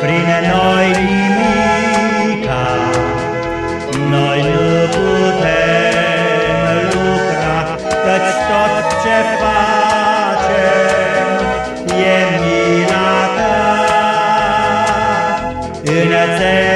Prin noi nimica, noi nu putem lucra, Căci tot ce facem e mina ta. Înățel